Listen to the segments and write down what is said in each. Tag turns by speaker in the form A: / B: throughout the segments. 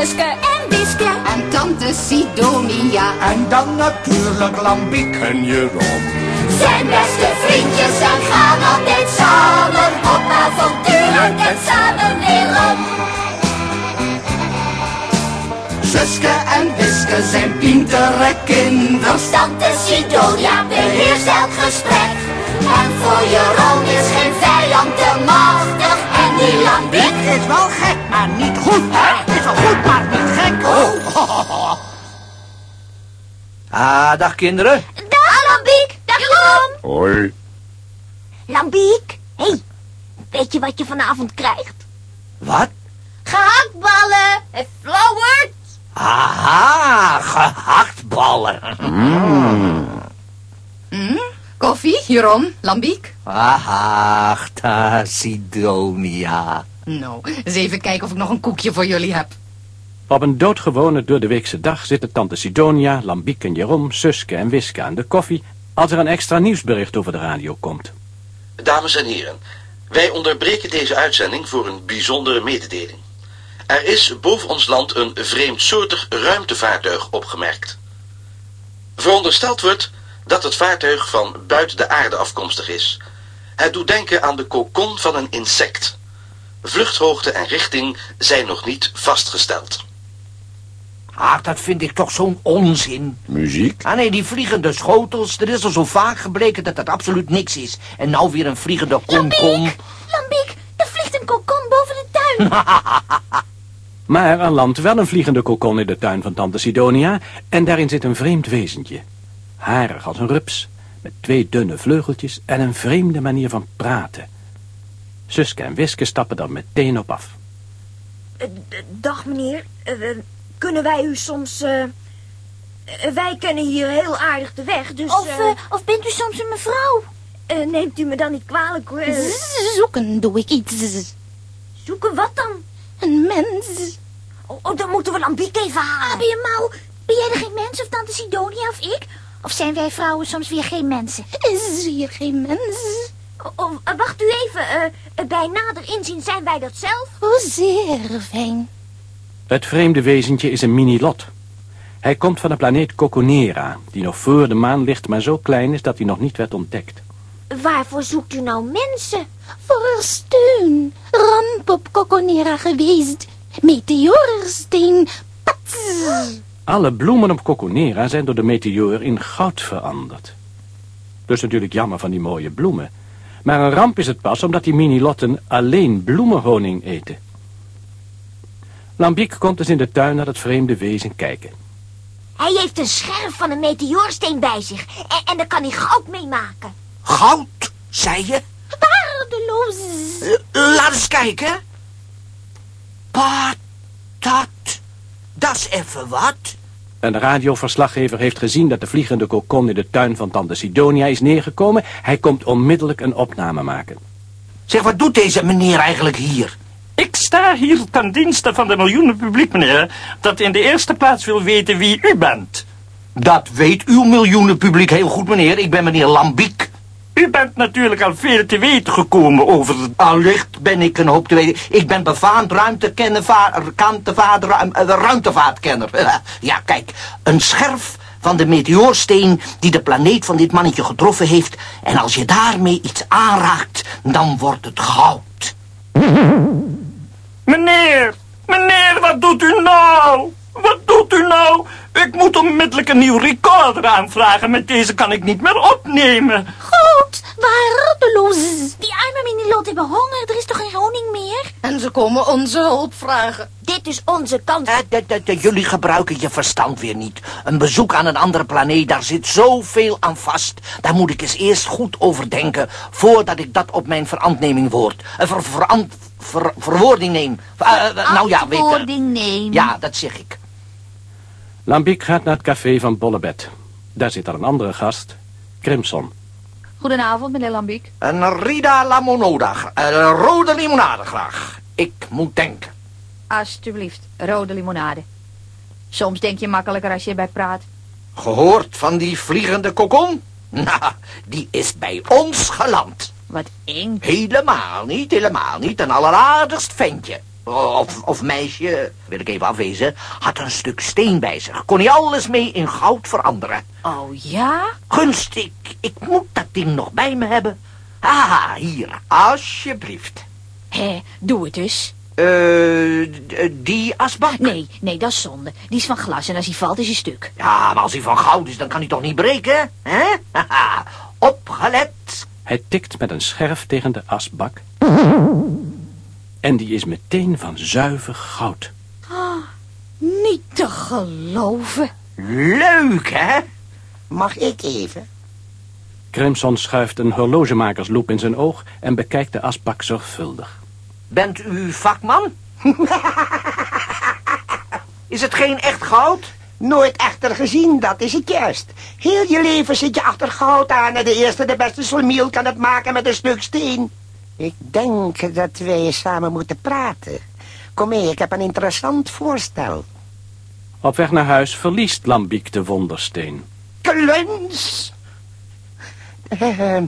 A: Suske en Wiske.
B: En tante Sidonia.
C: En dan natuurlijk Lambiek en Jeroen.
A: Zijn beste vriendjes en gaan altijd samen op avonturen en samen leren.
C: Suske en Wiske zijn pintere kinders.
A: Tante Sidonia beheerst elk gesprek. En voor Jeroen is geen vijand te machtig. En die Lambiek
C: is wel gek, maar niet goed, hè? Goed, maar niet gek. Oh.
D: Ah, dag kinderen.
A: Dag Lambiek, dag Jeroen.
E: Hoi.
A: Lambiek, hé, hey, weet je wat je vanavond krijgt?
D: Wat?
A: Gehaktballen en flauwert.
D: Aha, gehaktballen.
B: Koffie, Jeroen, Lambiek.
D: Aha, Sidonia.
B: Nou, eens even kijken of ik nog een koekje voor jullie heb.
F: Op een doodgewone door de weekse dag zitten tante Sidonia, Lambiek en Jeroen, Suske en Wiske aan de koffie als er een extra nieuwsbericht over de radio komt.
G: Dames en heren, wij onderbreken deze uitzending voor een bijzondere mededeling. Er is boven ons land een vreemdsoortig ruimtevaartuig opgemerkt. Verondersteld wordt dat het vaartuig van buiten de aarde afkomstig is. Het doet denken aan de kokon van een insect. Vluchthoogte en richting zijn nog niet vastgesteld.
D: Ah, dat vind ik toch zo'n onzin.
E: Muziek?
D: Ah nee, die vliegende schotels, er is al zo vaak gebleken dat dat absoluut niks is. En nou weer een vliegende komkom.
A: Lambiek, er vliegt een kokon boven de tuin.
F: Maar er landt wel een vliegende kokon in de tuin van tante Sidonia en daarin zit een vreemd wezentje. Harig als een rups, met twee dunne vleugeltjes en een vreemde manier van praten. Suske en Wiske stappen er meteen op af.
H: Eh, Dag meneer, Eh, kunnen wij u soms... eh, wij kennen hier heel aardig de weg, dus...
A: Of, of bent u soms een mevrouw?
H: eh, neemt u me dan niet kwalijk hoor.
A: Zoeken doe ik iets.
H: zoeken wat dan?
A: Een mens.
H: Oh, oh, dan moeten we Lambiek even halen.
A: Ah, ben je mal? Ben jij er geen mens of tante Sidonia of ik? Of zijn wij vrouwen soms weer geen mensen? Is hier geen mens?
H: Oh, oh, wacht u even, eh, eh, bij nader inzien zijn wij dat zelf.
A: Oh, zeer fijn.
F: Het vreemde wezentje is een mini-lot. Hij komt van de planeet Coconera, die nog voor de maan ligt, maar zo klein is dat hij nog niet werd ontdekt.
H: Waarvoor zoekt u nou mensen?
A: Voor steun. Ramp op Coconera geweest. Meteorsteen. Pats.
F: Alle bloemen op Coconera zijn door de meteoor in goud veranderd. Dus natuurlijk jammer van die mooie bloemen. Maar een ramp is het pas omdat die mini-lotten alleen bloemenhoning eten. Lambiek komt dus in de tuin naar het vreemde wezen kijken.
H: Hij heeft een scherf van een meteoorsteen bij zich. En, en daar kan hij goud mee maken.
D: Goud, zei je?
A: Waardeloos.
D: Eh, laat eens kijken. Patat. Dat is even wat.
F: Een radioverslaggever heeft gezien dat de vliegende kokon in de tuin van tante Sidonia is neergekomen. Hij komt onmiddellijk een opname maken.
D: Zeg, wat doet deze meneer eigenlijk hier?
I: Ik sta hier ten dienste van de miljoenen publiek, meneer, dat in de eerste plaats wil weten wie u bent.
D: Dat weet uw miljoenen publiek heel goed, meneer. Ik ben meneer Lambiek.
I: U bent natuurlijk al veel te weten gekomen over het...
D: Allicht ben ik een hoop te weten. Ik ben befaamd ruimtekennevaar, kantevader, ruim, eh, ruimtevaartkenner. Ja, kijk, een scherf van de meteoorsteen die de planeet van dit mannetje getroffen heeft. En als je daarmee iets aanraakt, dan wordt het goud.
I: Meneer, meneer, wat doet u nou? Wat doet u nou? Ik moet onmiddellijk een nieuw recorder aanvragen. Met deze kan ik niet meer opnemen.
A: Goed, waardeloos. Die arme minilot hebben honger. Er is toch geen honing meer?
B: En ze komen onze hulp vragen.
H: Dit is onze kans.
D: Eh, jullie gebruiken je verstand weer niet. Een bezoek aan een andere planeet, daar zit zoveel aan vast. Daar moet ik eens eerst goed over denken... voordat ik dat op mijn verantneming woord. Uh, ver, verant- ver- verwoording neem. Eh, eh, nou ja, weet je.
A: Antwoording neem.
D: Ja, dat zeg ik.
F: Lambiek gaat naar het café van Bollebed. Daar zit al een andere gast, Crimson.
J: Goedenavond, meneer Lambiek.
D: Een Rida Lamonoda. eh, rode limonade graag. Ik moet denken.
J: Alsjeblieft, rode limonade. Soms denk je makkelijker als je erbij praat.
D: Gehoord van die vliegende kokon? Nou, die is bij ons geland.
J: Wat eng.
D: Helemaal niet, helemaal niet. Een alleraardigst ventje. of, of meisje, wil ik even afwezen, had een stuk steen bij zich. Kon hij alles mee in goud veranderen.
J: Oh ja?
D: Gunst, ik, ik moet dat ding nog bij me hebben. Ah, hier, alsjeblieft.
J: Hé, doe het dus.
D: Eh, d- die asbak?
J: Nee, nee, dat is zonde. Die is van glas en als hij valt is hij stuk.
D: Ja, maar als hij van goud is, dan kan hij toch niet breken, hè? Haha, Opgelet.
F: Hij tikt met een scherf tegen de asbak. En die is meteen van zuiver goud.
J: Niet te geloven.
D: Leuk, hè?
C: Mag ik even?
F: Crimson schuift een horlogemakersloep in zijn oog en bekijkt de asbak zorgvuldig.
D: Bent u vakman? is het geen echt goud?
C: Nooit echter gezien, dat is het juist. Heel je leven zit je achter goud aan en de eerste de beste solmiel kan het maken met een stuk steen. Ik denk dat wij samen moeten praten. Kom mee, ik heb een interessant voorstel.
F: Op weg naar huis verliest Lambiek de wondersteen.
C: Kluns! Ehm,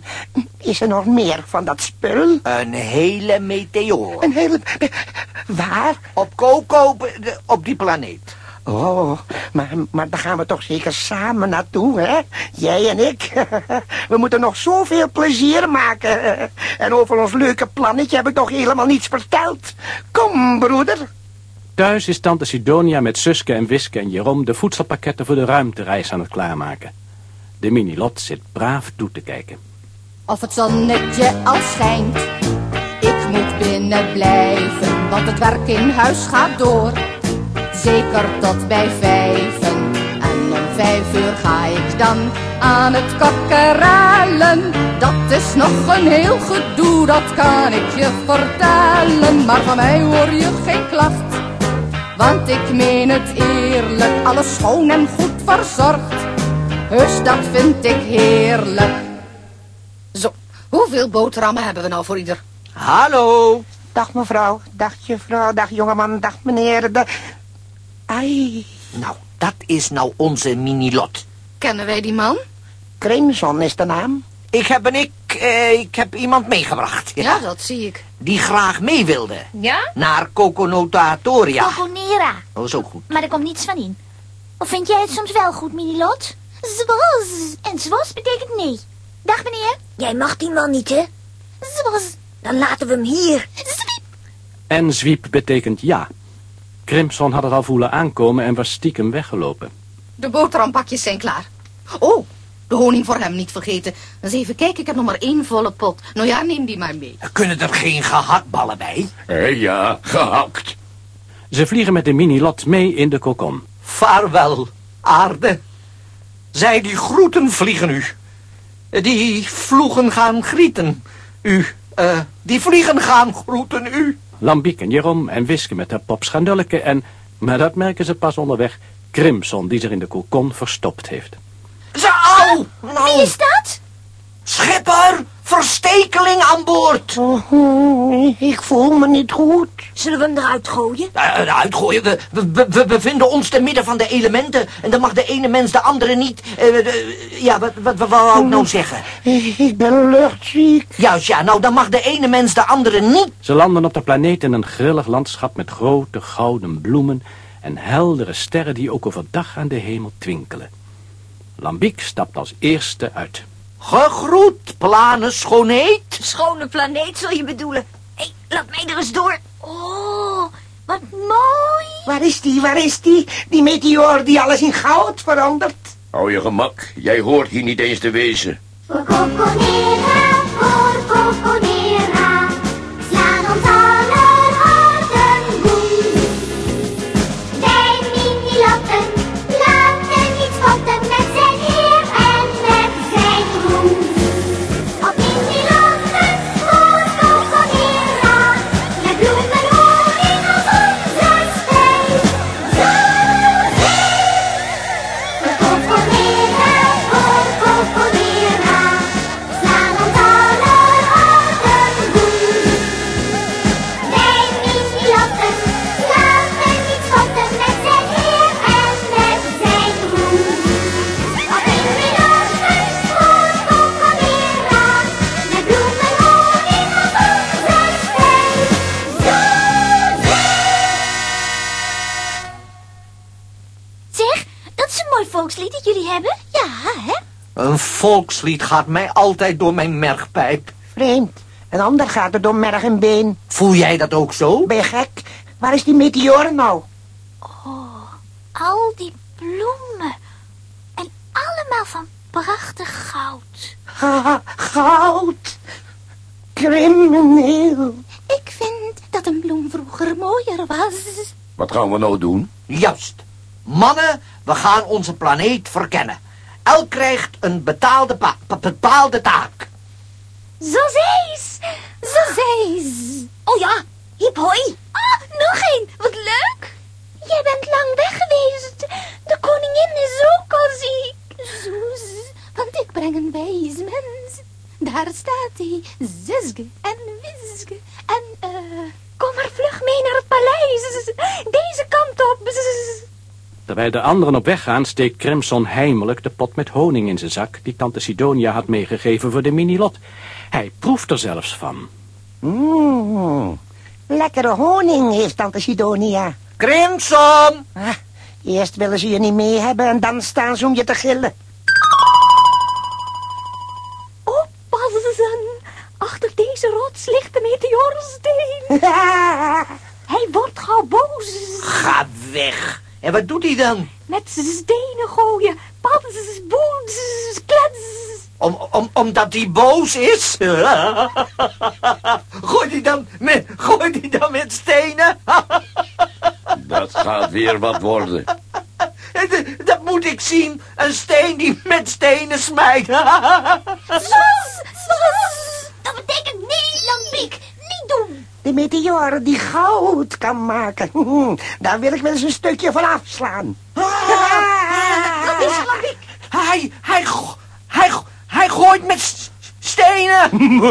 C: is er nog meer van dat spul?
D: Een hele meteoor.
C: Een hele... Waar?
D: Op Coco, op die planeet.
C: Oh, maar, maar daar gaan we toch zeker samen naartoe, hè? Jij en ik. We moeten nog zoveel plezier maken. En over ons leuke plannetje heb ik nog helemaal niets verteld. Kom, broeder.
F: Thuis is tante Sidonia met Suske en Wiske en Jeroen de voedselpakketten voor de ruimtereis aan het klaarmaken. De minilot zit braaf toe te kijken.
B: Of het zonnetje al schijnt. Ik moet binnen blijven, want het werk in huis gaat door. Zeker tot bij vijven. En om vijf uur ga ik dan aan het kakkerellen. Dat is nog een heel gedoe, dat kan ik je vertellen. Maar van mij hoor je geen klacht. Want ik meen het eerlijk, alles schoon en goed verzorgd. Heus, dat vind ik heerlijk. Zo, hoeveel boterhammen hebben we nou voor ieder?
D: Hallo.
C: Dag mevrouw, dag juffrouw, dag jongeman, dag meneer. Dag... Ai,
D: Nou, dat is nou onze minilot.
B: Kennen wij die man?
C: Crimson is de naam.
D: Ik heb en ik, eh, ik heb iemand meegebracht.
B: Ja, dat zie ik.
D: Die graag mee wilde.
E: Ja?
D: Naar Coconotatoria.
E: Coconera.
D: Dat is ook goed.
E: Maar er komt niets van in. Of vind jij het soms wel goed, Minilot? Zwos. En zwos betekent nee. Dag, meneer.
H: Jij mag die man niet, hè?
E: Zwos.
H: Dan laten we hem hier.
E: Zwiep.
F: En zwiep betekent ja. Crimson had het al voelen aankomen en was stiekem weggelopen.
B: De boterhampakjes zijn klaar. Oh, de honing voor hem niet vergeten. Eens even kijken, ik heb nog maar één volle pot. Nou ja, neem die maar mee.
D: Kunnen er geen gehaktballen bij?
I: ja, gehakt.
F: Ze vliegen met de minilot mee in de kokon.
D: Vaarwel, aarde. Zij die groeten vliegen u. Die vloegen gaan grieten. U, eh, die vliegen gaan groeten u.
F: Lambiek en Jeroen en Wiske met haar pop Schandulleke en, maar dat merken ze pas onderweg, Crimson die zich in de kokon verstopt heeft.
D: Ze, au! Nou,
E: Wie is dat?
D: Schipper, verstekeling aan boord.
C: Oh, ik voel me niet goed.
H: Zullen we hem eruit gooien?
D: Uh, uitgooien, we, we, we bevinden ons te midden van de elementen. En dan mag de ene mens de andere niet... eh, de- ja, wat, wat, wat wou ik nou zeggen?
C: Ik ben luchtziek.
D: Juist, ja, nou dan mag de ene mens de andere niet.
F: Ze landen op de planeet in een grillig landschap met grote gouden bloemen en heldere sterren die ook overdag aan de hemel twinkelen. Lambiek stapt als eerste uit.
D: Gegroet, planen schoonheid.
H: Schone planeet, zul je bedoelen.
E: Hé, laat mij er eens door. Oh, wat mooi.
C: Waar is die, waar is die? Die meteoor die alles in goud verandert.
I: Hou je gemak, jij hoort hier niet eens te wezen.
D: Volkslied gaat mij altijd door mijn mergpijp.
C: Vreemd. Een ander gaat er door merg en been.
D: Voel jij dat ook zo?
C: Ben je gek? Waar is die meteor nou?
E: Al die bloemen. En allemaal van prachtig goud.
C: Ha, goud. Crimineel.
E: Ik vind dat een bloem vroeger mooier was.
K: Wat gaan we nou doen?
D: Juist. Mannen, we gaan onze planeet verkennen. Elk krijgt een betaalde, pa- pa- bepaalde taak.
E: Zo zees. Zo zees.
H: Oh ja, hip hoi.
E: Ah, nog één. Wat leuk. Jij bent lang weg geweest. De koningin is ook al ziek. Zoes, want ik breng een wijs mens. Daar staat hij, zuske en wiske. En, eh... kom maar vlug mee naar het paleis. Deze kant op.
F: Terwijl de anderen op weg gaan, steekt Crimson heimelijk de pot met honing in zijn zak... die tante Sidonia had meegegeven voor de minilot. Hij proeft er zelfs van.
C: Mmm. Lekkere honing heeft tante Sidonia.
D: Crimson!
C: Ah, eerst willen ze je niet mee hebben en dan staan ze om je te gillen.
E: Oppassen. Achter deze rots ligt de meteorsteen. Hij wordt gauw boos.
D: Ga weg. En wat doet hij dan?
E: Met z'n stenen gooien. Pans, boens, klets.
D: Om, om, omdat hij boos is? Gooi die dan met, gooi die dan met stenen?
K: Dat gaat weer wat worden.
D: Dat- Dat moet ik zien. Een steen die met stenen smijt.
E: Zus, zus. Dat betekent nee, Lambiek. Niet doen.
C: De meteor die goud kan maken. Daar wil ik wel eens een stukje van afslaan.
E: Wat is er, Lambiek?
D: Hij, hij, hij, hij gooit met stenen.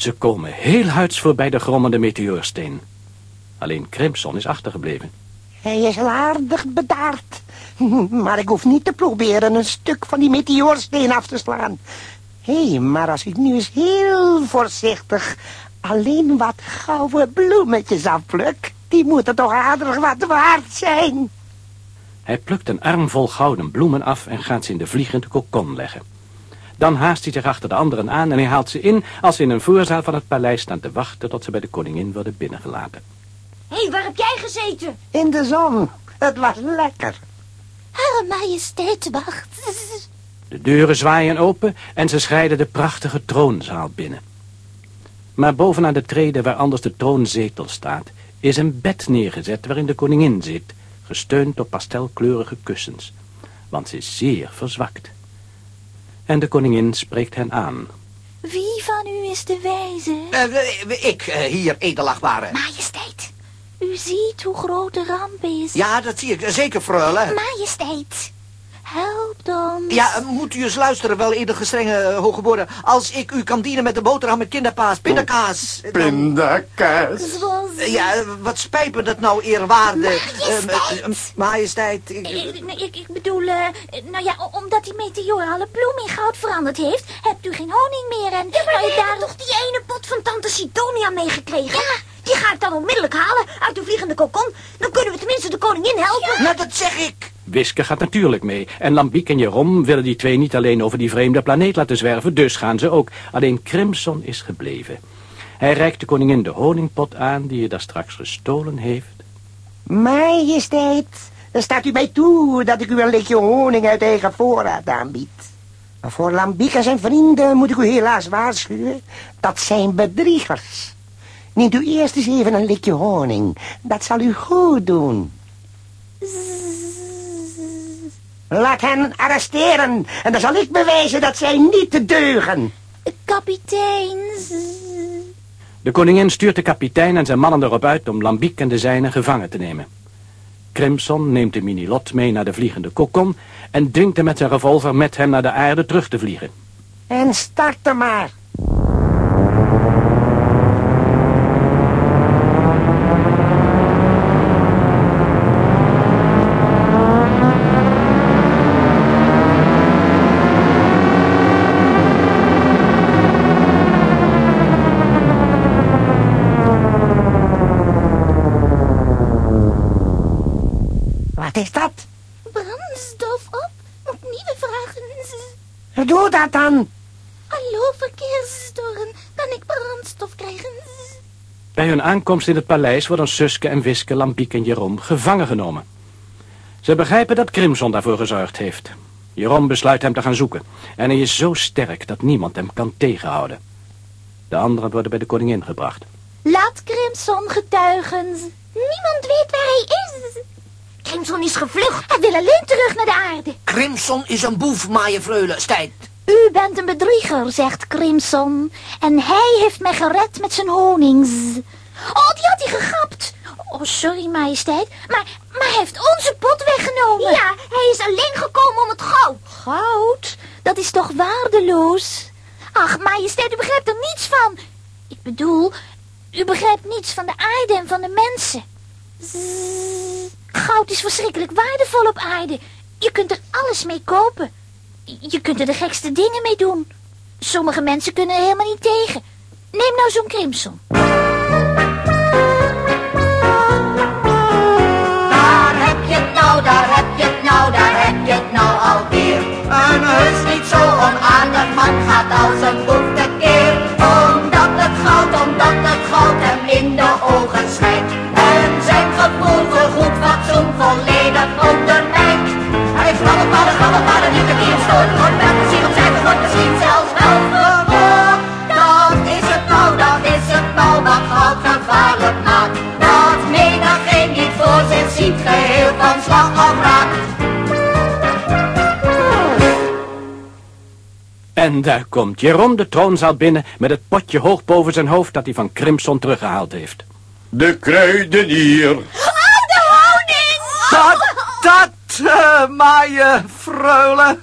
F: Ze komen heel huids voorbij de grommende meteoorsteen. Alleen Crimson is achtergebleven.
C: Hij is aardig bedaard. Maar ik hoef niet te proberen een stuk van die meteorsteen af te slaan. Hé, hey, maar als ik nu eens heel voorzichtig alleen wat gouden bloemetjes afpluk... die moeten toch aardig wat waard zijn.
F: Hij plukt een arm vol gouden bloemen af en gaat ze in de vliegende kokon leggen. Dan haast hij zich achter de anderen aan en hij haalt ze in als ze in een voorzaal van het paleis staan te wachten tot ze bij de koningin worden binnengelaten.
H: Hé, hey, waar heb jij gezeten?
C: In de zon. Het was lekker.
E: Haar majesteit wacht.
F: De deuren zwaaien open en ze schrijden de prachtige troonzaal binnen. Maar bovenaan de treden waar anders de troonzetel staat, is een bed neergezet waarin de koningin zit, gesteund op pastelkleurige kussens, want ze is zeer verzwakt. En de koningin spreekt hen aan.
E: Wie van u is de wijze?
D: Eh, ik, eh, hier, edelachtbare.
E: Majesteit, u ziet hoe groot de ramp is.
D: Ja, dat zie ik. eh, Zeker, freule.
E: Majesteit, helpt ons.
D: Ja, eh, moet u eens luisteren, wel edelgestrenge uh, hooggeboren. Als ik u kan dienen met een boterham met kinderpaas, pindakaas... eh, dan-
K: Pindakaas.
E: Zoals...
D: Eh, Ja, eh, wat spijt me dat nou, eerwaarde...
E: Majesteit.
D: eh, eh, majesteit... ik-
E: Eh, Ik, ik bedoel, eh, nou ja, omdat die meteor alle bloemen in goud veranderd heeft, hebt u geen honing meer en...
H: Ja, maar
E: nou, daarom-
H: hebben toch die ene pot van tante Sidonia meegekregen? Ja. Die ga ik dan onmiddellijk halen uit de vliegende kokon. Dan kunnen we tenminste de koningin helpen.
D: Nou, dat zeg ik.
F: Wiske gaat natuurlijk mee. En Lambiek en Jerom willen die twee niet alleen over die vreemde planeet laten zwerven, dus gaan ze ook. Alleen Crimson is gebleven. Hij reikt de koningin de honingpot aan die hij daar straks gestolen heeft.
C: Majesteit, dan staat u mij toe dat ik u een likje honing uit eigen voorraad aanbied. Maar voor Lambiek en zijn vrienden moet ik u helaas waarschuwen. Dat zijn bedriegers. Neemt u eerst eens even een likje honing. Dat zal u goed doen. Laat hen arresteren en dan zal ik bewijzen dat zij niet te deugen.
E: Kapitein.
F: De koningin stuurt de kapitein en zijn mannen erop uit om Lambiek en de zijnen gevangen te nemen. Crimson neemt de minilot mee naar de vliegende kokon en dwingt hem met zijn revolver met hem naar de aarde terug te vliegen.
C: En start er maar. Dat dan.
E: Hallo, verkeersstorm. Kan ik brandstof krijgen?
F: Bij hun aankomst in het paleis worden Suske en Wiske, Lambiek en Jeroen gevangen genomen. Ze begrijpen dat Crimson daarvoor gezorgd heeft. Jeroen besluit hem te gaan zoeken. En hij is zo sterk dat niemand hem kan tegenhouden. De anderen worden bij de koningin gebracht.
E: Laat Crimson getuigen. Niemand weet waar hij is.
H: Crimson is gevlucht.
E: Hij wil alleen terug naar de aarde.
D: Crimson is een boef, maaie freule. Stijt.
E: U bent een bedrieger, zegt Crimson. En hij heeft mij gered met zijn honings. Oh, die had hij gegapt. Oh, sorry, majesteit. Maar, maar hij heeft onze pot weggenomen.
H: Ja, hij is alleen gekomen om het goud.
E: Goud? Dat is toch waardeloos? Ach, majesteit, u begrijpt er niets van. Ik bedoel, u begrijpt niets van de aarde en van de mensen. Zzz. Goud is verschrikkelijk waardevol op aarde. Je kunt er alles mee kopen. Je kunt er de gekste dingen mee doen. Sommige mensen kunnen er helemaal niet tegen. Neem nou zo'n crimson.
A: Daar heb je het nou, daar heb je het nou, daar heb je het nou alweer. Een heus niet zo onaardig man gaat als een boef tekeer. Omdat het goud, omdat het goud hem in de ogen schijnt. En zijn gevoel
F: En daar komt Jeroen de troonzaal binnen met het potje hoog boven zijn hoofd dat hij van Crimson teruggehaald heeft.
K: De kruidenier.
H: de honing!
D: Dat, dat, uh, maaie freule.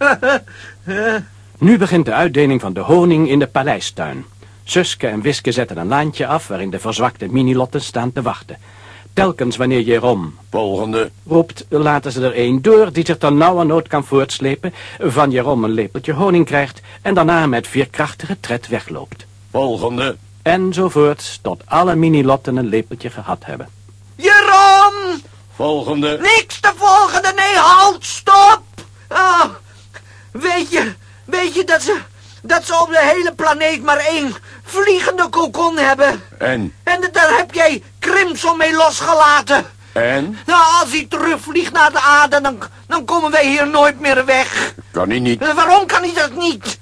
F: Nu begint de uitdeling van de honing in de paleistuin. Suske en Wiske zetten een laantje af waarin de verzwakte minilotten staan te wachten. Telkens wanneer Jeroen
K: Volgende.
F: roept, laten ze er één door die zich dan nauwernood kan voortslepen, van Jeroen een lepeltje honing krijgt en daarna met veerkrachtige tred wegloopt.
K: Volgende.
F: Enzovoorts, tot alle minilotten een lepeltje gehad hebben.
D: Jeroen!
K: Volgende.
D: Niks de volgende, nee, halt, stop! Ah, weet je, weet je dat ze, dat ze op de hele planeet maar één vliegende kokon hebben?
K: En?
D: En daar heb jij Crimson mee losgelaten.
K: En?
D: Nou, als hij terugvliegt naar de aarde, dan, dan komen wij hier nooit meer weg.
K: Kan hij niet.
D: Eh, Waarom kan hij dat niet?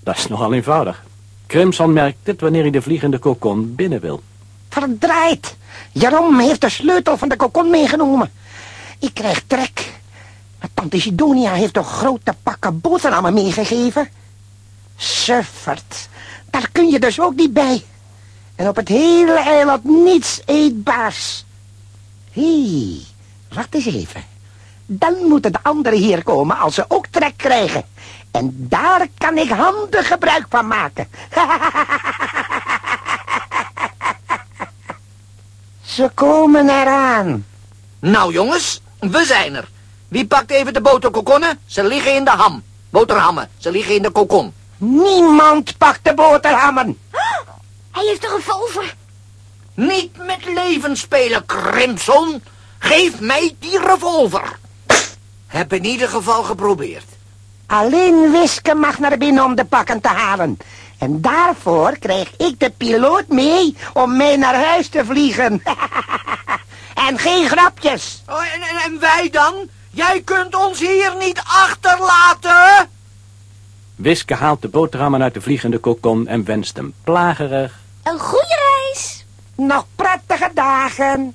F: Dat is nogal eenvoudig. Crimson merkt het wanneer hij de vliegende kokon binnen wil.
C: Verdraaid. Jeroen heeft de sleutel van de kokon meegenomen. Ik krijg trek. Maar tante Sidonia heeft toch grote pakken boterhammen meegegeven? Suffert. Daar kun je dus ook niet bij. En op het hele eiland niets eetbaars. Hé, wacht eens even. Dan moeten de anderen hier komen als ze ook trek krijgen. En daar kan ik handig gebruik van maken. Ze komen eraan.
D: Nou, jongens, we zijn er. Wie pakt even de boterkokonnen? Ze liggen in de ham. Boterhammen, ze liggen in de kokon.
C: Niemand pakt de boterhammen.
H: Hij heeft een revolver.
D: Niet met leven spelen, Crimson. Geef mij die revolver. Heb in ieder geval geprobeerd.
C: Alleen Wiske mag naar binnen om de pakken te halen. En daarvoor krijg ik de piloot mee om mee naar huis te vliegen. en geen grapjes.
D: Oh, en, en, en wij dan? Jij kunt ons hier niet achterlaten!
F: Wiske haalt de boterhammen uit de vliegende kokon en wenst hem plagerig.
E: Een goede reis.
C: Nog prettige dagen.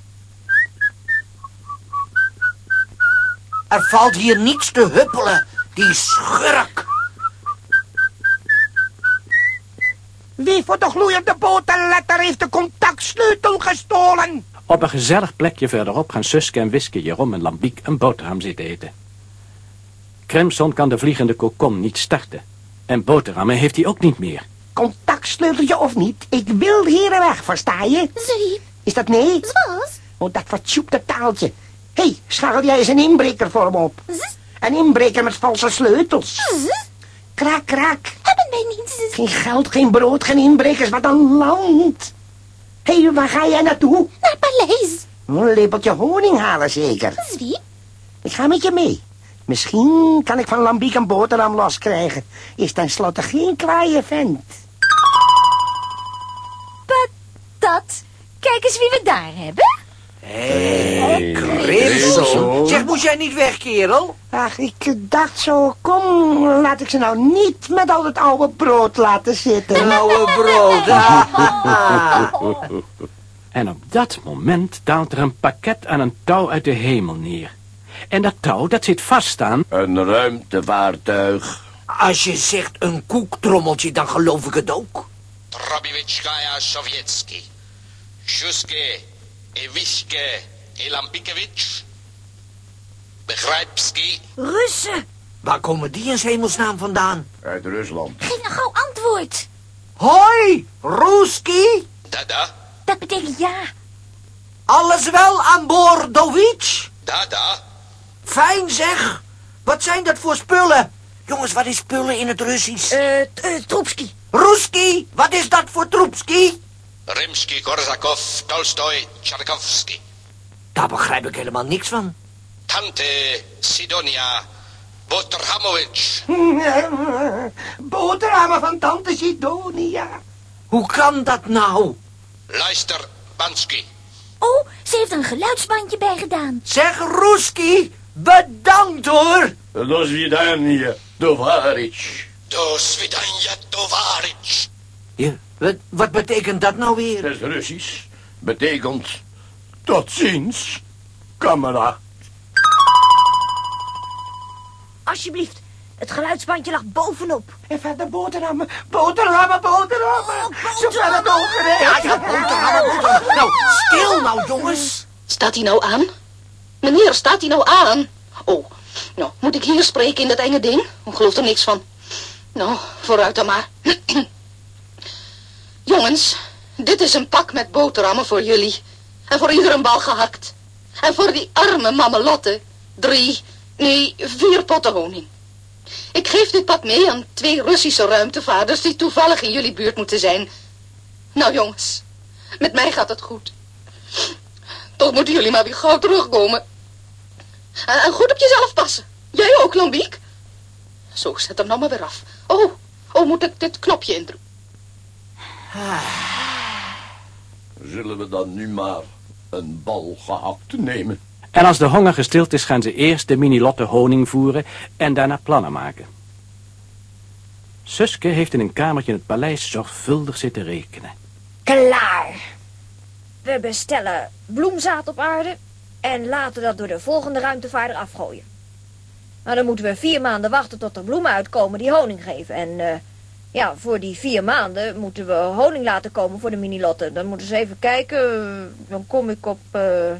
D: Er valt hier niets te huppelen, die schurk.
C: Wie voor de gloeiende boterletter heeft de contactsleutel gestolen?
F: Op een gezellig plekje verderop gaan Suske en Wiske, Jeroen en Lambiek een boterham zitten eten. Crimson kan de vliegende kokon niet starten. En boterhammen heeft hij ook niet meer.
C: Contactsleuteltje of niet, ik wil hier weg, versta je?
E: Zie,
C: Is dat nee?
E: zoals?
C: Oh, dat vertjoepte taaltje. Hé, hey, schakel jij eens een inbreker voor me op. Een inbreker met valse sleutels. Kraak, kraak.
E: Hebben wij niets.
C: Geen geld, geen brood, geen inbrekers, wat een land. Hé, hey, waar ga jij naartoe?
E: Naar Paleis.
C: Een lepeltje honing halen zeker.
E: Zie,
C: Ik ga met je mee. Misschien kan ik van Lambiek een boterham loskrijgen. Is tenslotte geen kwaaie vent.
E: dat. Kijk eens wie we daar hebben.
D: Hé, Crimson. Zeg, moest jij niet weg, kerel?
C: Ach, ik dacht zo, kom, laat ik ze nou niet met al het oude brood laten zitten.
D: Oude brood. ah.
F: En op dat moment daalt er een pakket aan een touw uit de hemel neer. En dat touw, dat zit vast aan...
K: Een ruimtevaartuig.
D: Als je zegt een koektrommeltje, dan geloof ik het ook.
L: Trabivitskaya Sovjetski. Shuske, Ewiske, Elampikevich. Begrijpski.
H: Russen.
D: Waar komen die in hemelsnaam vandaan?
K: Uit Rusland.
E: Geef nou gauw antwoord.
D: Hoi, Roeski.
L: Dada,
E: Dat betekent ja.
D: Alles wel aan boord, Dovich?
L: dada.
D: Fijn zeg. Wat zijn dat voor spullen? Jongens, wat is spullen in het Russisch?
H: Eh, t- eh, Troepski.
D: Roeski, wat is dat voor troepski?
L: Rimsky, Korsakov, Tolstoy, Tchaikovsky.
D: Daar begrijp ik helemaal niks van.
L: Tante Sidonia Boterhamovic.
C: Boterhammen van tante Sidonia.
D: Hoe kan dat nou?
L: Luister, Bansky.
E: Oh, ze heeft er een geluidsbandje bij gedaan.
D: Zeg, Roeski, Bedankt hoor.
K: Do svidania, tovarich.
L: Do.
D: Ja, wat, wat betekent dat nou weer?
K: Dat is Russisch. Betekent tot ziens, camera.
H: Alsjeblieft, het geluidsbandje lag bovenop.
C: En verder boterhammen, boterhammen, boterhammen. Oh, boterhammen. Zo het
D: Ja, ja, boterhammen, boterhammen. Nou, stil nou, jongens.
M: Staat hij nou aan? Meneer, staat hij nou aan? Oh, nou, moet ik hier spreken in dat enge ding? Ik geloof er niks van. Nou, vooruit dan maar. Jongens, dit is een pak met boterhammen voor jullie. En voor ieder een bal gehakt. En voor die arme mamelotte drie, nee, vier potten honing. Ik geef dit pak mee aan twee Russische ruimtevaarders die toevallig in jullie buurt moeten zijn. Nou jongens, met mij gaat het goed. Toch moeten jullie maar weer gauw terugkomen. En, en goed op jezelf passen. Jij ook, Lambiek. Zo, zet hem nou maar weer af. Oh, oh, moet ik dit knopje indrukken?
K: Zullen we dan nu maar een bal gehakt nemen?
F: En als de honger gestild is, gaan ze eerst de mini-lotte honing voeren en daarna plannen maken. Suske heeft in een kamertje in het paleis zorgvuldig zitten rekenen.
H: Klaar. We bestellen bloemzaad op aarde en laten dat door de volgende ruimtevaarder afgooien. Nou, dan moeten we vier maanden wachten tot er bloemen uitkomen die honing geven. En eh, ja, voor die vier maanden moeten we honing laten komen voor de minilotten. Dan moeten ze even kijken. eh, Dan kom ik op, eh,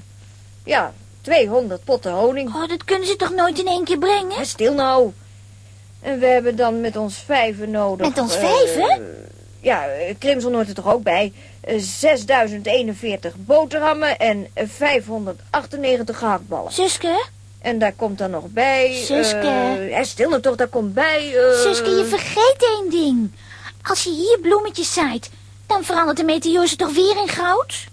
H: ja, 200 potten honing.
E: Oh, dat kunnen ze toch nooit in één keer brengen?
H: Ja, stil nou. En we hebben dan met ons vijven nodig.
E: Met ons vijven?
H: ja, Crimson hoort er toch ook bij. Eh, 6041 boterhammen en eh, 598 gehaktballen.
E: Suske?
H: En daar komt dan nog bij...
E: Suske.
H: eh, ja, stil nou toch, daar komt bij... eh,
E: Suske, je vergeet één ding. Als je hier bloemetjes zaait, dan verandert de meteoor ze toch weer in goud?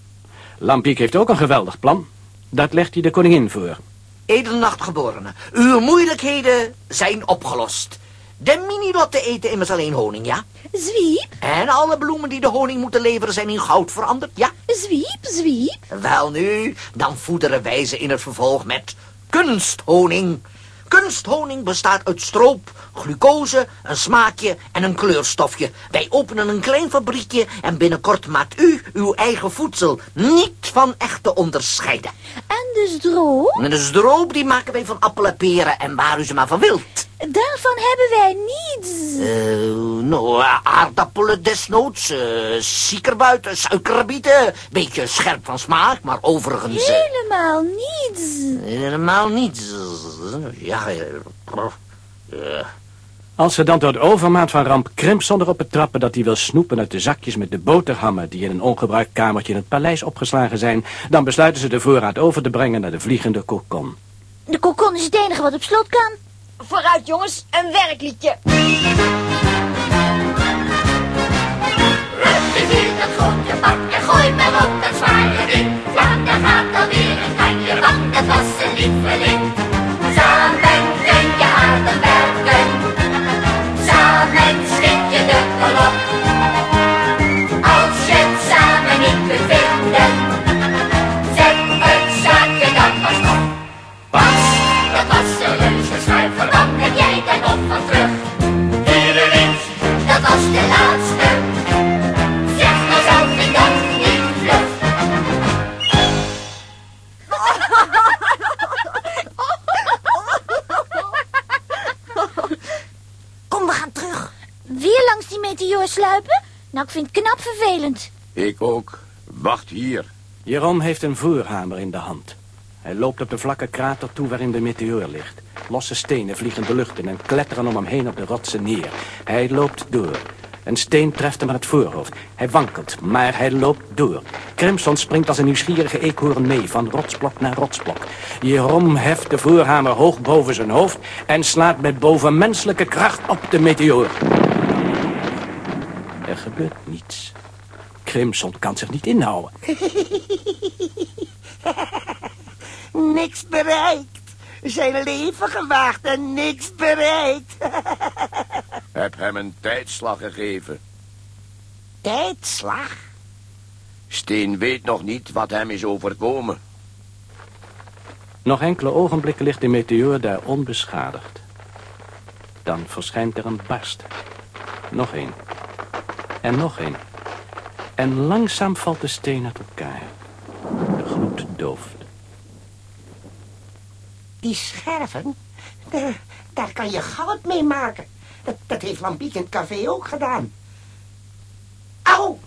F: Lampiek heeft ook een geweldig plan. Dat legt hij de koningin voor.
D: Edelnachtgeborene, uw moeilijkheden zijn opgelost. De mini-lotten eten immers alleen honing, ja?
E: Zwiep,
D: En alle bloemen die de honing moeten leveren zijn in goud veranderd, ja?
E: zwiep, zwiep.
D: Wel nu, dan voederen wij ze in het vervolg met kunsthoning. Kunsthoning bestaat uit stroop, glucose, een smaakje en een kleurstofje. Wij openen een klein fabriekje en binnenkort maakt u uw eigen voedsel niet van echt te onderscheiden.
E: En de stroop,
D: En de stroop die maken wij van appelen, peren en waar u ze maar van wilt.
E: Daarvan hebben wij niets.
D: Eh, nou, aardappelen desnoods, suikerbuiten, suikerbieten, beetje scherp van smaak, maar overigens... eh,
E: Helemaal niets.
D: Helemaal niet. Ja, eh, eh,
F: Als ze dan door de overmaat van ramp Crimson erop betrappen dat hij wil snoepen uit de zakjes met de boterhammen die in een ongebruikt kamertje in het paleis opgeslagen zijn, dan besluiten ze de voorraad over te brengen naar de vliegende kokon.
E: De kokon is het enige wat op slot kan.
H: Vooruit jongens, een werkliedje.
A: Rugby het grote pak en gooi maar op dat zware ding. Ja, daar gaat alweer een kanje, want dat was een lieveling. Was de laatste. Zeg maar zelf, ik dat niet vlug.
E: Kom, we gaan terug. Weer langs die meteoor sluipen? Nou, ik vind het knap vervelend.
K: Ik ook. Wacht hier.
F: Jeroen heeft een voerhamer in de hand. Hij loopt op de vlakke krater toe waarin de meteoor ligt. Losse stenen vliegen de lucht in en kletteren om hem heen op de rotsen neer. Hij loopt door. Een steen treft hem aan het voorhoofd. Hij wankelt, maar hij loopt door. Crimson springt als een nieuwsgierige eekhoorn mee, van rotsblok naar rotsblok. Jeroen heft de voorhamer hoog boven zijn hoofd... en slaat met bovenmenselijke kracht op de meteoor. Er gebeurt niets. Crimson kan zich niet inhouden.
C: Niks bereikt. Zijn leven gewaagd en niks bereikt.
K: Heb hem een tijdslag gegeven.
C: Tijdslag?
K: Steen weet nog niet wat hem is overkomen.
F: Nog enkele ogenblikken ligt de meteoor daar onbeschadigd. Dan verschijnt er een barst. Nog één. En nog één. En langzaam valt de steen uit elkaar. De gloed dooft.
C: Die scherven, daar, daar kan je goud mee maken. Dat, dat heeft Lampiek in het café ook gedaan. Au,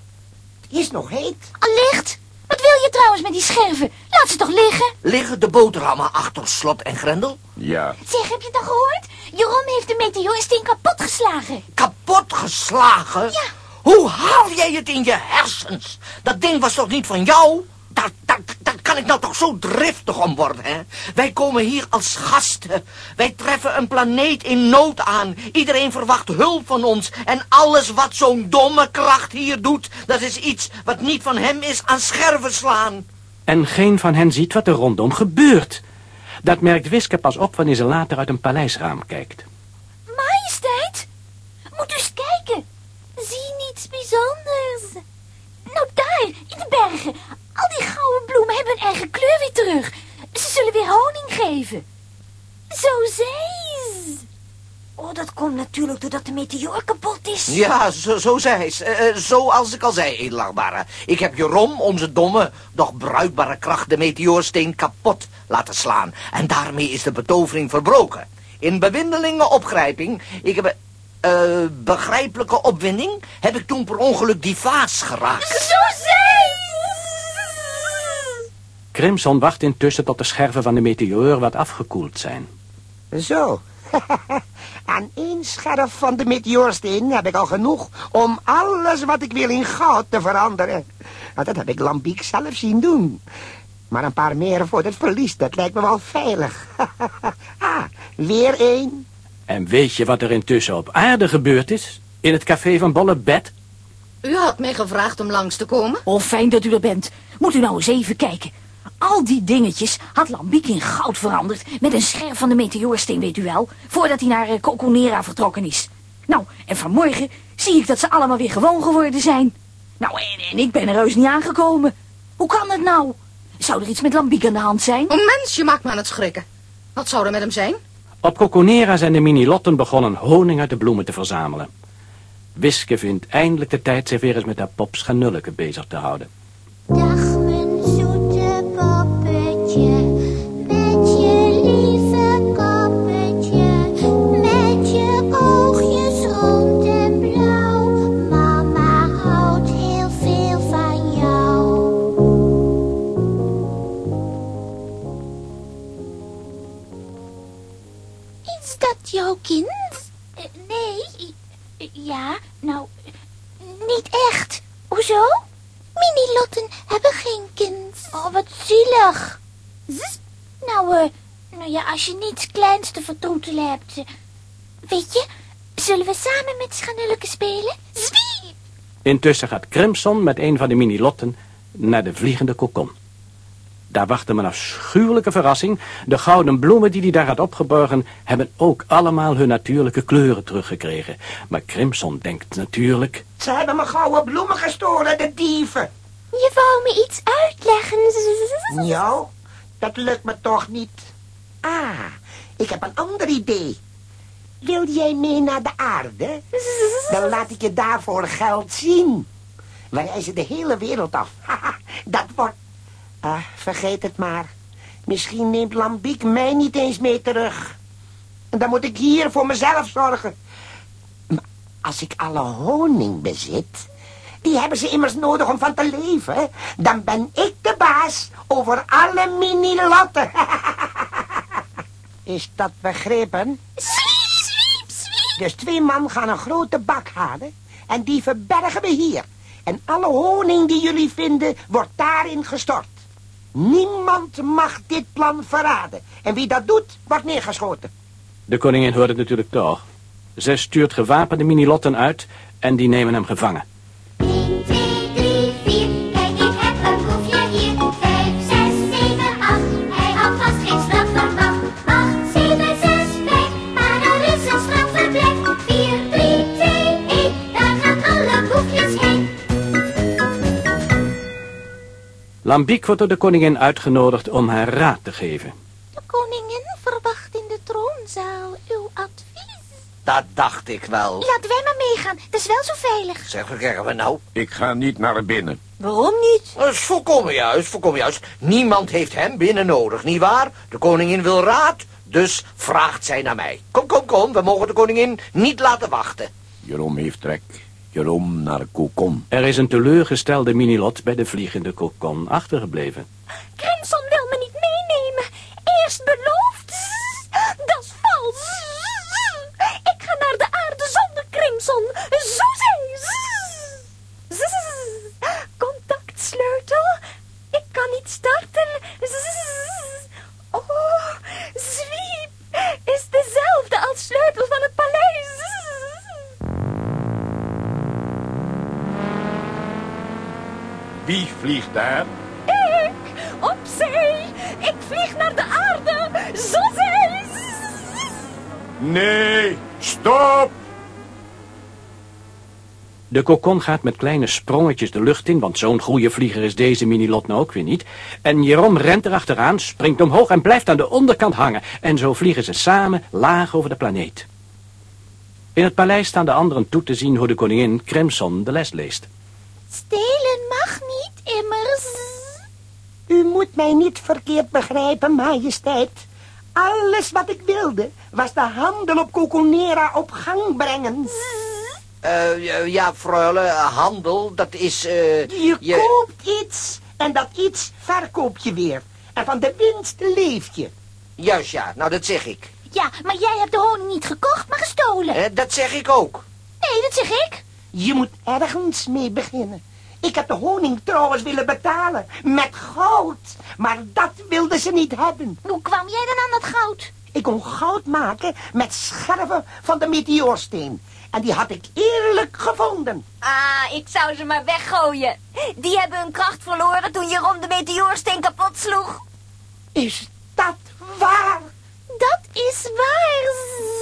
C: die is nog heet.
E: Allicht, wat wil je trouwens met die scherven? Laat ze toch liggen?
D: liggen de boterhammen achter slot en grendel?
K: Ja,
E: Zeg, heb je het al gehoord? Jeroen heeft de meteoorsteen kapot geslagen.
D: Kapot geslagen?
E: Ja.
D: Hoe haal jij het in je hersens? Dat ding was toch niet van jou? Daar, daar kan ik nou toch zo driftig om worden, hè? Wij komen hier als gasten. Wij treffen een planeet in nood aan. Iedereen verwacht hulp van ons. En alles wat zo'n domme kracht hier doet... dat is iets wat niet van hem is aan scherven slaan.
F: En geen van hen ziet wat er rondom gebeurt. Dat merkt Wiske pas op wanneer ze later uit een paleisraam kijkt.
E: Majesteit, moet u eens kijken. Zie niets bijzonders. Nou daar, in de bergen. Al die gouden bloemen hebben hun eigen kleur weer terug. Ze zullen weer honing geven. Zo zees. Oh, dat komt natuurlijk doordat de meteoor kapot is.
D: Ja, zo, zo zei ze. Eh, eh, zoals ik al zei, edelachtbare. Ik heb Jeroen, onze domme, doch bruikbare kracht, de meteoorsteen kapot laten slaan. En daarmee is de betovering verbroken. In bewindelingen opgrijping, ik heb... eh begrijpelijke opwinding, heb ik toen per ongeluk die vaas geraakt.
E: Zo.
F: Crimson wacht intussen tot de scherven van de meteoor wat afgekoeld zijn.
C: Zo. Aan één scherf van de meteoorsteen heb ik al genoeg om alles wat ik wil in goud te veranderen. Nou, dat heb ik Lambiek zelf zien doen. Maar een paar meer voor het verlies, dat lijkt me wel veilig. ah, weer één.
F: En weet je wat er intussen op aarde gebeurd is? In het café van Bolle Bed?
B: U had mij gevraagd om langs te komen.
J: Oh, fijn dat u er bent. Moet u nou eens even kijken.
N: Al die dingetjes had Lambiek in goud veranderd met een scherf van de meteoorsteen, weet u wel, voordat hij naar Coconera vertrokken is. Nou, en vanmorgen zie ik dat ze allemaal weer gewoon geworden zijn. Nou, en, en ik ben er heus niet aangekomen. Hoe kan het nou? Zou er iets met Lambiek aan de hand zijn?
M: Oh mens, je maakt me aan het schrikken. Wat zou er met hem zijn?
F: Op Coconera zijn de minilotten begonnen honing uit de bloemen te verzamelen. Wiske vindt eindelijk de tijd zich weer eens met haar pop Schanulleke bezig te houden.
E: Kind? Nee. Ja, nou, niet echt. Hoezo? Minilotten hebben geen kind. Oh, wat zielig. Zzz. Nou, eh, nou ja, als je niets kleins te vertroetelen hebt. eh, Weet je, zullen we samen met Schanulleke spelen? Zwiep!
F: Intussen gaat Crimson met een van de minilotten naar de vliegende kokon. Daar wacht hem een afschuwelijke verrassing. De gouden bloemen die hij daar had opgeborgen... hebben ook allemaal hun natuurlijke kleuren teruggekregen. Maar Crimson denkt natuurlijk...
C: Ze hebben mijn gouden bloemen gestolen, de dieven.
E: Je wou me iets uitleggen.
C: Nou, dat lukt me toch niet. Ah, ik heb een ander idee. Wil jij mee naar de aarde? Dan laat ik je daarvoor geld zien. We reizen de hele wereld af. Haha, dat wordt... Ah, vergeet het maar. Misschien neemt Lambiek mij niet eens mee terug. En dan moet ik hier voor mezelf zorgen. Maar als ik alle honing bezit... Die hebben ze immers nodig om van te leven. Dan ben ik de baas over alle mini-lotten. Is dat begrepen?
E: Zwiep, zwiep, zwiep.
C: Dus twee man gaan een grote bak halen en die verbergen we hier. En alle honing die jullie vinden wordt daarin gestort. Niemand mag dit plan verraden. En wie dat doet, wordt neergeschoten.
F: De koningin hoort het natuurlijk toch. Zij stuurt gewapende minilotten uit en die nemen hem gevangen. Lambiek wordt door de koningin uitgenodigd om haar raad te geven.
E: De koningin verwacht in de troonzaal uw advies.
D: Dat dacht ik wel.
E: Laten wij maar meegaan. Dat is wel zo veilig.
D: Zeg, wat krijgen we nou?
K: Ik ga niet naar binnen.
J: Waarom niet?
D: Dat is volkomen juist, volkomen juist. Niemand heeft hem binnen nodig, nietwaar? De koningin wil raad, dus vraagt zij naar mij. Kom, kom, kom, we mogen de koningin niet laten wachten.
K: Jeroen heeft trek. Jeroen naar Kokon.
F: Er is een teleurgestelde minilot bij de vliegende kokon achtergebleven.
E: Crimson wil me niet meenemen. Eerst beloofd. Dat is vals. Ik ga naar de aarde zonder Crimson. Zo zij. Contactsleutel. Ik kan niet starten. Oh, zwiep. Is dezelfde als sleutel van het paleis.
K: Wie vliegt daar?
E: Ik, op zee. Ik vlieg naar de aarde. Zo zij.
K: Nee, stop!
F: De kokon gaat met kleine sprongetjes de lucht in, want zo'n goede vlieger is deze minilot nou ook weer niet. En Jeroen rent erachteraan, springt omhoog en blijft aan de onderkant hangen. En zo vliegen ze samen laag over de planeet. In het paleis staan de anderen toe te zien hoe de koningin Crimson de les leest.
E: Stelen mag niet, immers.
C: U moet mij niet verkeerd begrijpen, majesteit. Alles wat ik wilde was de handel op Coconera op gang brengen.
D: Eh, ja, freule, handel, dat is... eh,
C: Je, koopt iets en dat iets verkoop je weer. En van de winst leef je.
D: Juist, ja, nou dat zeg ik.
E: Ja, maar jij hebt de honing niet gekocht, maar gestolen.
D: Eh, dat zeg ik ook.
E: Nee, dat zeg ik.
C: Je moet ergens mee beginnen. Ik heb de honing trouwens willen betalen. Met goud. Maar dat wilden ze niet hebben.
E: Hoe kwam jij dan aan dat goud?
C: Ik kon goud maken met scherven van de meteoorsteen. En die had ik eerlijk gevonden.
E: Ah, ik zou ze maar weggooien. Die hebben hun kracht verloren toen Jeroen de meteoorsteen kapot sloeg.
C: Is dat waar?
E: Dat is waar.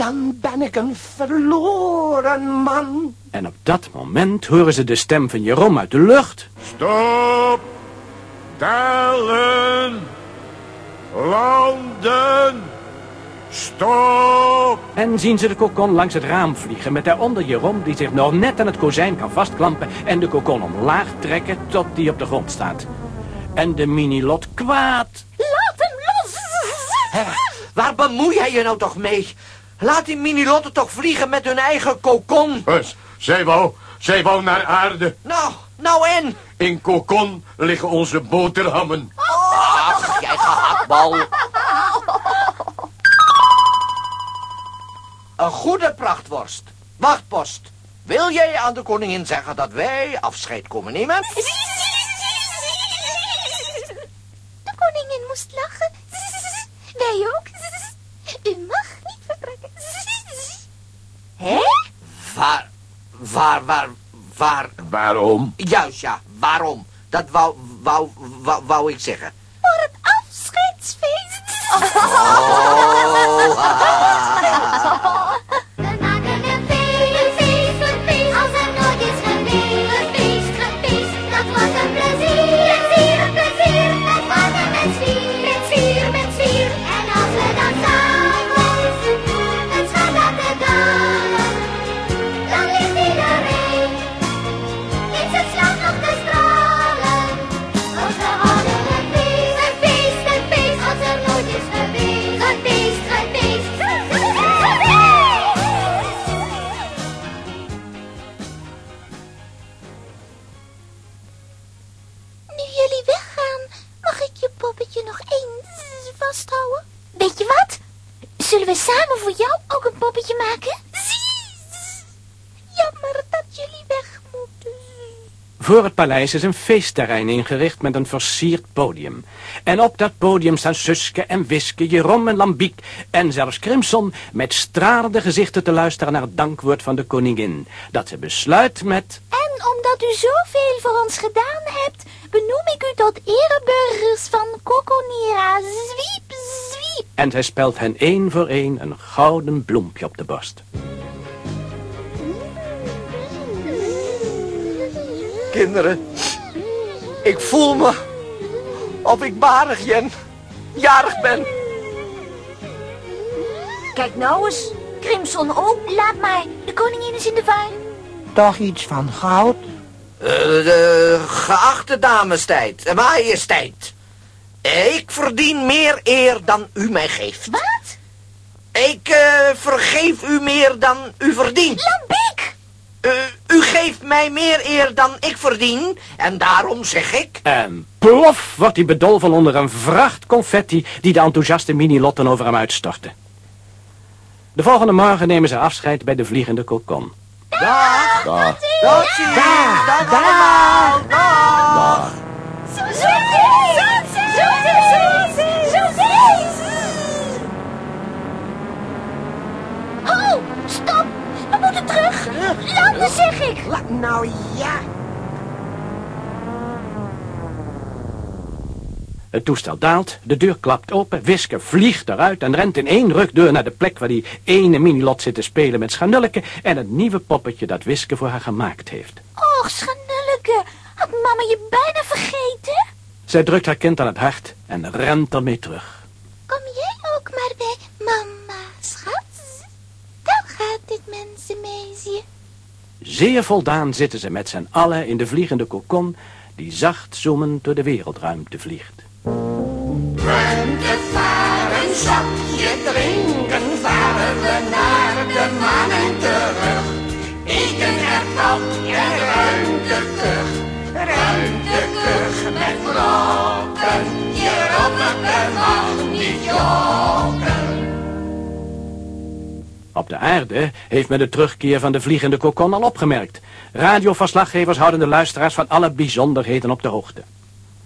C: Dan ben ik een verloren man.
F: En op dat moment horen ze de stem van Jeroen uit de lucht.
O: Stop! Tellen! Landen! Stop!
F: En zien ze de kokon langs het raam vliegen met daaronder Jeroen die zich nog net aan het kozijn kan vastklampen en de kokon omlaag trekken tot die op de grond staat. En de minilot kwaad.
E: Laat hem los.
D: Hè, waar bemoei jij je nou toch mee? Laat die minilotten toch vliegen met hun eigen kokon.
O: Hus, zij wou, zij wou naar aarde.
D: Nou, nou en?
O: In kokon liggen onze boterhammen.
D: Ach, jij gehaktbal. Een goede prachtworst. Wachtpost. Wil jij aan de koningin zeggen dat wij afscheid komen nemen?
E: De koningin moest lachen. Wij ook. U mag. Hè?
D: Waar, waar, waar, waar...
O: Waarom?
D: Juist, ja, waarom? Dat wou, wou, wou, wou ik zeggen.
E: Voor het afscheidsfeest.
D: Oh,
F: paleis is een feestterrein ingericht met een versierd podium. En op dat podium staan Suske en Wiske, Jeroen en Lambiek en zelfs Crimson met stralende gezichten te luisteren naar het dankwoord van de koningin. Dat ze besluit met...
E: En omdat u zoveel voor ons gedaan hebt, benoem ik u tot ereburgers van Kokonira. Zwiep, zwiep.
F: En zij spelt hen één voor één een gouden bloempje op de borst.
D: Kinderen, ik voel me of ik barig ben, jarig ben.
N: Kijk nou eens. Crimson ook. Laat maar. De koningin is in de vaar.
C: Toch iets van goud?
D: Eh, de geachte damestijd, eh, majesteit. Ik verdien meer eer dan u mij geeft.
E: Wat?
D: Ik eh, vergeef u meer dan u verdient.
E: Lambiek!
D: U geeft mij meer eer dan ik verdien. En daarom zeg ik...
F: En plof wordt hij bedolven onder een vracht confetti die de enthousiaste mini-lotten over hem uitstorten. De volgende morgen nemen ze afscheid bij de vliegende kokon.
D: Dag.
O: Dag.
D: Tot ziens. Dag allemaal. Dag.
E: Zo zee! Zo zee! Zo zee! Ho! Stop! We moeten terug! Landen, zeg ik!
C: La- nou ja.
F: Het toestel daalt, de deur klapt open, Wiske vliegt eruit en rent in één ruk door naar de plek waar die ene minilot zit te spelen met Schanulleke en het nieuwe poppetje dat Wiske voor haar gemaakt heeft.
E: Och, Schanulleke, had mama je bijna vergeten?
F: Zij drukt haar kind aan het hart en rent ermee terug.
E: Kom jij ook maar bij mama, schat? Dan gaat dit mensenmeisje.
F: Zeer voldaan zitten ze met z'n allen in de vliegende kokon die zacht zoemend door de wereldruimte vliegt.
A: Ruimtevaren, zakje drinken, varen we naar de maan en terug. Eten er pap en ruimtekug, ruimtekug met vlokken. Je rommeke mag niet jokken.
F: Op de aarde heeft men de terugkeer van de vliegende kokon al opgemerkt. Radioverslaggevers houden de luisteraars van alle bijzonderheden op de hoogte.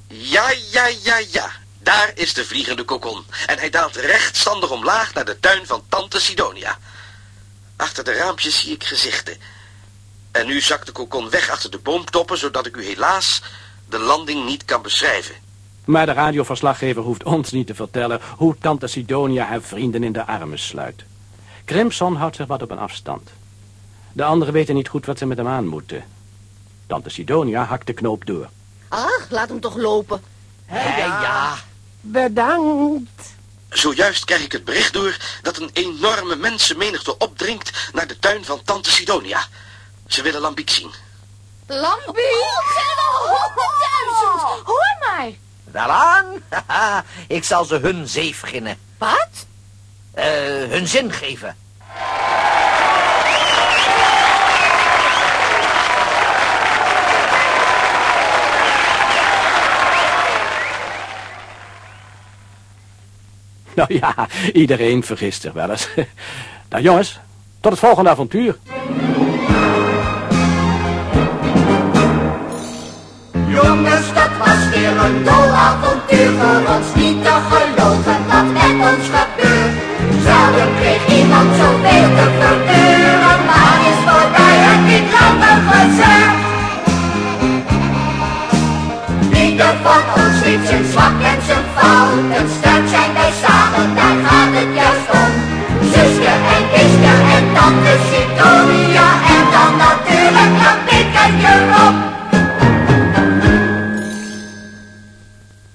G: Ja, ja, ja, ja. Daar is de vliegende kokon. En hij daalt rechtstandig omlaag naar de tuin van tante Sidonia. Achter de raampjes zie ik gezichten. En nu zakt de kokon weg achter de boomtoppen, zodat ik u helaas de landing niet kan beschrijven.
F: Maar de radioverslaggever hoeft ons niet te vertellen hoe tante Sidonia haar vrienden in de armen sluit. Crimson houdt zich wat op een afstand. De anderen weten niet goed wat ze met hem aan moeten. Tante Sidonia hakt de knoop door.
P: Ach, laat hem toch lopen.
D: Hé, ja.
C: Bedankt.
G: Zojuist krijg ik het bericht door dat een enorme mensenmenigte opdringt naar de tuin van tante Sidonia. Ze willen Lambiek zien.
P: Lambie!
E: Oh, zijn er honderdduizend. Hoor maar.
D: Daaraan. Haha, ik zal ze hun zeef ginnen.
P: Wat?
D: Eh, hun zin geven.
F: Nou ja, iedereen vergist zich wel eens. Nou jongens, tot het volgende avontuur.
A: Jongens, dat was weer een dol avontuur voor ons niet te geloven wat met ons gebeurt. Daarom kreeg niemand zoveel te verduren, maar is voorbij het niet langer gezegd. Ieder van ons liep zijn zwak en
F: zijn fouten, sterk zijn wij samen, daar gaat het juist om. Zuster en kistje en tante Sitoria en dan natuurlijk lang ik en Jeroen.